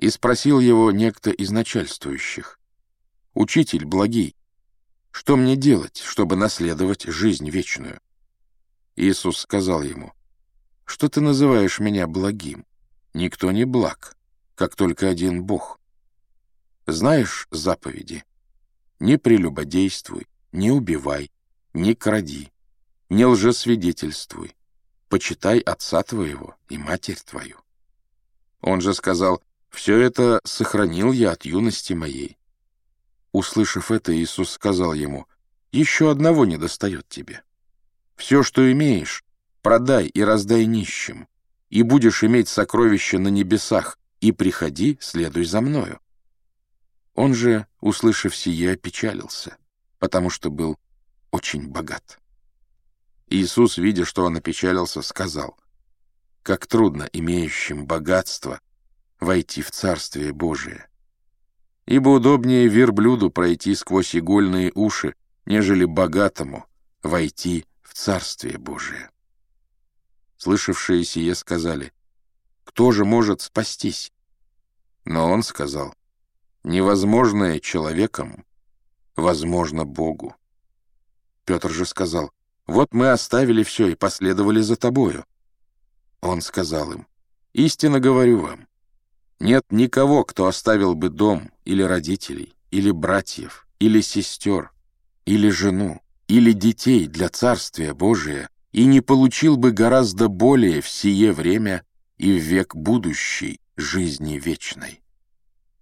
И спросил его некто из начальствующих. «Учитель благий, что мне делать, чтобы наследовать жизнь вечную?» Иисус сказал ему, «Что ты называешь меня благим? Никто не благ, как только один Бог. Знаешь заповеди? Не прелюбодействуй, не убивай, не кради, не лжесвидетельствуй, почитай отца твоего и матерь твою». Он же сказал, «Все это сохранил я от юности моей». Услышав это, Иисус сказал ему, «Еще одного не достает тебе. Все, что имеешь, продай и раздай нищим, и будешь иметь сокровища на небесах, и приходи, следуй за мною». Он же, услышав сие, опечалился, потому что был очень богат. Иисус, видя, что он опечалился, сказал, «Как трудно имеющим богатство войти в Царствие Божие. Ибо удобнее верблюду пройти сквозь игольные уши, нежели богатому войти в Царствие Божие». Слышавшие сие сказали, «Кто же может спастись?» Но он сказал, «Невозможное человеком возможно Богу». Петр же сказал, «Вот мы оставили все и последовали за тобою». Он сказал им, «Истинно говорю вам, нет никого, кто оставил бы дом или родителей, или братьев, или сестер, или жену, или детей для Царствия Божия, и не получил бы гораздо более в сие время и в век будущей жизни вечной.